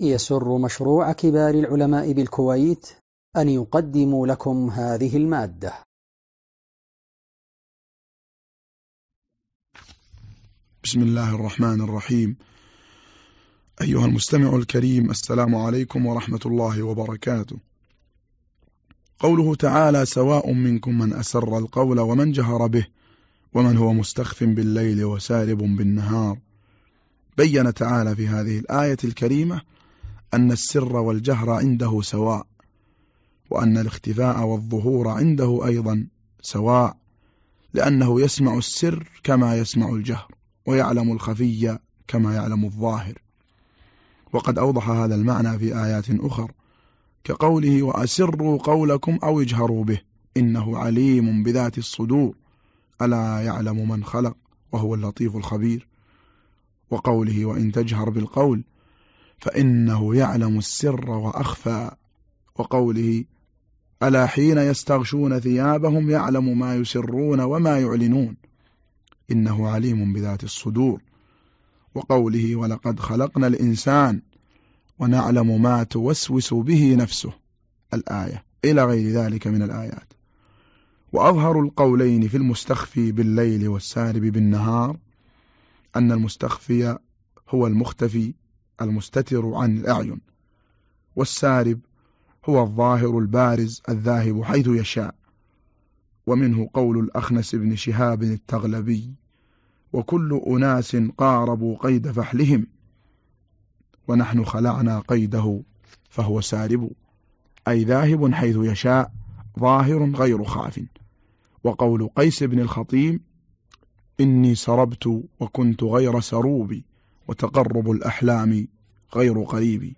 يسر مشروع كبار العلماء بالكويت أن يقدم لكم هذه المادة. بسم الله الرحمن الرحيم. أيها المستمع الكريم السلام عليكم ورحمة الله وبركاته. قوله تعالى سواء منكم من أسر القول ومن جهر به ومن هو مستخف بالليل وسارب بالنهار. بين تعالى في هذه الآية الكريمة أن السر والجهر عنده سواء وأن الاختفاء والظهور عنده أيضا سواء لأنه يسمع السر كما يسمع الجهر ويعلم الخفي كما يعلم الظاهر. وقد أوضح هذا المعنى في آيات أخر كقوله وأسروا قولكم أو اجهروا به إنه عليم بذات الصدور ألا يعلم من خلق وهو اللطيف الخبير وقوله وإن تجهر بالقول فإنه يعلم السر وأخفى وقوله ألا حين يستغشون ثيابهم يعلم ما يسرون وما يعلنون؟ إنه عليم بذات الصدور. وقوله ولقد خلقنا الإنسان ونعلم ما توسوس به نفسه. الآية إلى غير ذلك من الآيات. وأظهر القولين في المستخفي بالليل والسارب بالنهار أن المستخفي هو المختفي المستتر عن الأعين والسارب هو الظاهر البارز الذاهب حيث يشاء ومنه قول الأخنس بن شهاب التغلبي وكل أناس قاربوا قيد فحلهم ونحن خلعنا قيده فهو سارب أي ذاهب حيث يشاء ظاهر غير خاف. وقول قيس بن الخطيم إني سربت وكنت غير سروب وتقرب الأحلام غير قريب.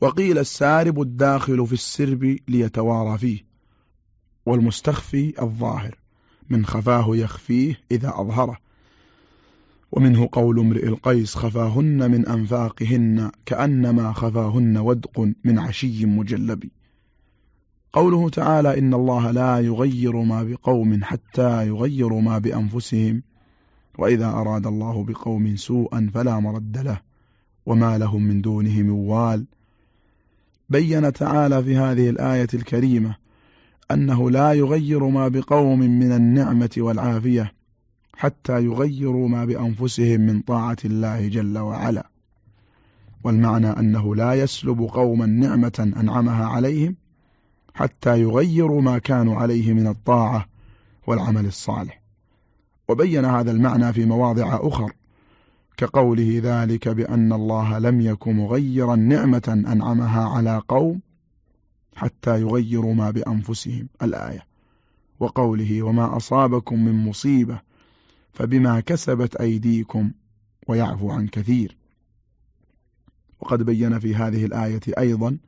وقيل السارب الداخل في السرب ليتوارى فيه والمستخفي الظاهر من خفاه يخفيه إذا أظهره. ومنه قول امرئ القيس خفاهن من أنفاقهن كأنما خفاهن ودق من عشي مجلب. قوله تعالى إن الله لا يغير ما بقوم حتى يغيروا ما بأنفسهم وإذا أراد الله بقوم سوءا فلا مرد له وما لهم من دونه من وال. بين تعالى في هذه الآية الكريمة أنه لا يغير ما بقوم من النعمة والعافية حتى يغيروا ما بأنفسهم من طاعة الله جل وعلا. والمعنى أنه لا يسلب قوما نعمة أنعمها عليهم حتى يغيروا ما كانوا عليه من الطاعة والعمل الصالح. وبين هذا المعنى في مواضع أخر كقوله ذلك بأن الله لم يكن مغيرا نعمة أنعمها على قوم حتى يغيروا ما بأنفسهم الآية. وقوله وما أصابكم من مصيبة فبما كسبت أيديكم ويعفو عن كثير. وقد بين في هذه الآية أيضا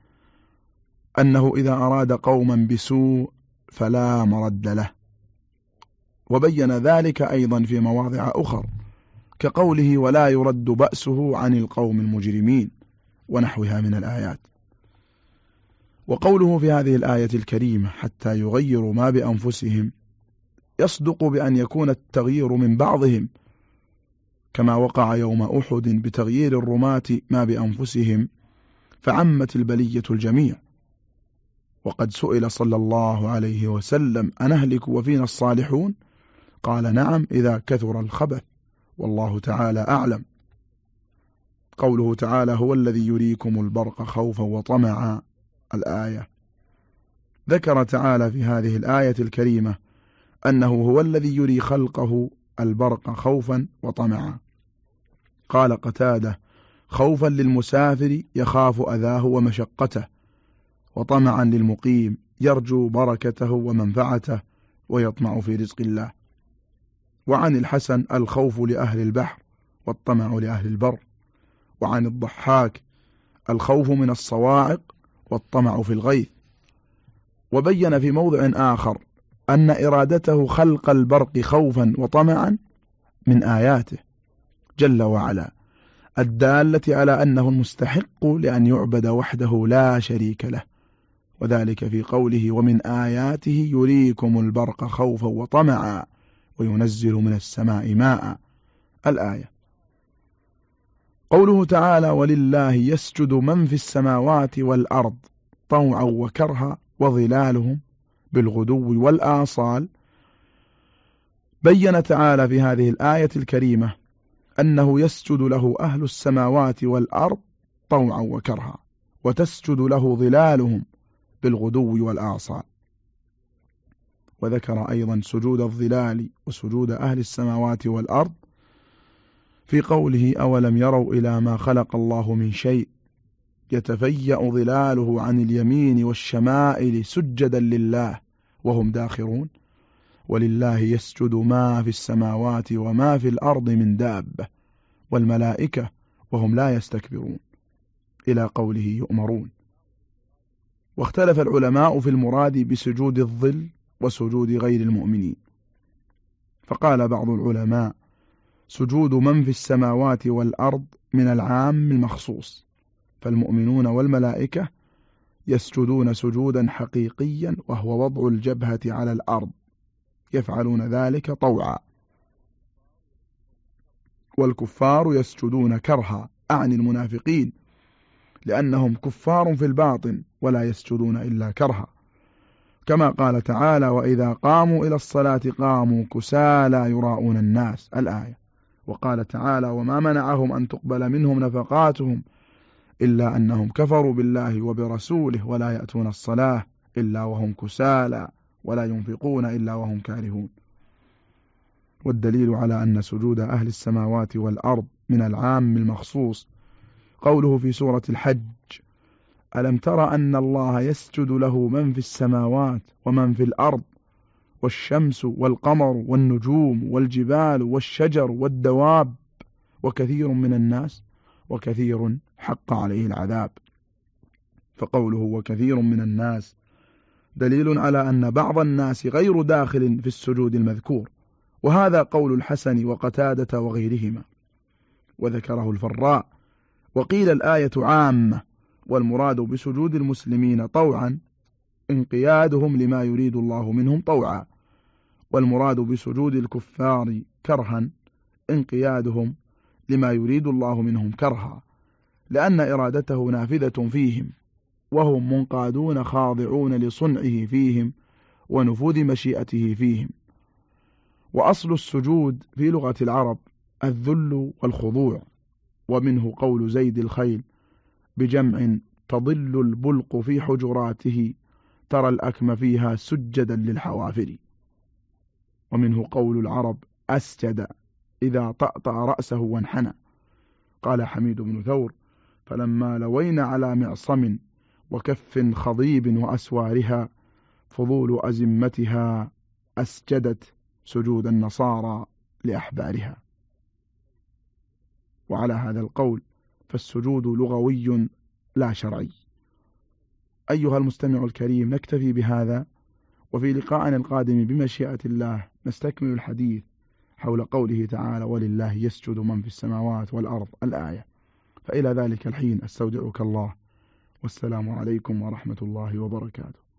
أنه إذا أراد قوما بسوء فلا مرد له. وبين ذلك أيضا في مواضع أخر كقوله ولا يرد بأسه عن القوم المجرمين ونحوها من الآيات. وقوله في هذه الآية الكريمة حتى يغيروا ما بأنفسهم يصدق بأن يكون التغيير من بعضهم كما وقع يوم أحد بتغيير الرماة ما بأنفسهم فعمت البلية الجميع. وقد سئل صلى الله عليه وسلم أنهلك وفينا الصالحون؟ قال نعم إذا كثر الخبث والله تعالى أعلم. قوله تعالى هو الذي يريكم البرق خوفا وطمعا الآية. ذكر تعالى في هذه الآية الكريمة أنه هو الذي يري خلقه البرق خوفا وطمعا. قال قتاده خوفا للمسافر يخاف أذاه ومشقته وطمعا للمقيم يرجو بركته ومنفعته ويطمع في رزق الله. وعن الحسن الخوف لأهل البحر والطمع لأهل البر وعن الضحاك الخوف من الصواعق والطمع في الغيث. وبين في موضع آخر أن إرادته خلق البرق خوفا وطمعا من آياته جل وعلا الدالة على أنه المستحق لأن يعبد وحده لا شريك له. وذلك في قوله ومن آياته يريكم البرق خوفا وطمعا وينزل من السماء ماء. الآية. قوله تعالى ولله يسجد من في السماوات والأرض طوعا وكرها وظلالهم بالغدو والآصال. بين تعالى في هذه الآية الكريمة أنه يسجد له أهل السماوات والأرض طوعا وكرها وتسجد له ظلالهم بالغدو والآصال. وذكر أيضا سجود الظلال وسجود أهل السماوات والأرض في قوله أولم يروا إلى ما خلق الله من شيء يتفيأ ظلاله عن اليمين والشمائل سجدا لله وهم داخرون ولله يسجد ما في السماوات وما في الأرض من دابة والملائكة وهم لا يستكبرون إلى قوله يؤمرون واختلف العلماء في المراد بسجود الظل وسجود غير المؤمنين فقال بعض العلماء سجود من في السماوات والأرض من العام المخصوص فالمؤمنون والملائكة يسجدون سجودا حقيقيا وهو وضع الجبهة على الأرض يفعلون ذلك طوعا. والكفار يسجدون كرها أعني المنافقين لأنهم كفار في الباطن ولا يسجدون إلا كرها. كما قال تعالى وإذا قاموا إلى الصلاة قاموا كسالى يراءون الناس الآية. وقال تعالى وما منعهم أن تقبل منهم نفقاتهم إلا أنهم كفروا بالله وبرسوله ولا يأتون الصلاة إلا وهم كسالى ولا ينفقون إلا وهم كارهون. والدليل على أن سجود أهل السماوات والأرض من العام المخصوص قوله في سورة الحج ألم تر أن الله يسجد له من في السماوات ومن في الأرض والشمس والقمر والنجوم والجبال والشجر والدواب وكثير من الناس وكثير حق عليه العذاب. فقوله وكثير من الناس دليل على أن بعض الناس غير داخل في السجود المذكور وهذا قول الحسن وقتادة وغيرهما. وذكره الفراء وقيل الآية عامة والمراد بسجود المسلمين طوعا انقيادهم لما يريد الله منهم طوعا. والمراد بسجود الكفار كرها انقيادهم لما يريد الله منهم كرها. لأن إرادته نافذة فيهم وهم منقادون خاضعون لصنعه فيهم ونفوذ مشيئته فيهم. وأصل السجود في لغة العرب الذل والخضوع ومنه قول زيد الخيل بجمع تضل البلق في حجراته ترى الأكم فيها سجدا للحوافر. ومنه قول العرب أسجد إذا طأطأ رأسه وانحنى. قال حميد بن ثور فلما لوين على معصم وكف خضيب وأسوارها فضول أزمتها أسجدت سجود النصارى لأحبارها. وعلى هذا القول فالسجود لغوي لا شرعي. أيها المستمع الكريم نكتفي بهذا وفي لقائنا القادم بمشيئة الله نستكمل الحديث حول قوله تعالى ولله يسجد من في السماوات والأرض الآية. فإلى ذلك الحين أستودعك الله. والسلام عليكم ورحمة الله وبركاته.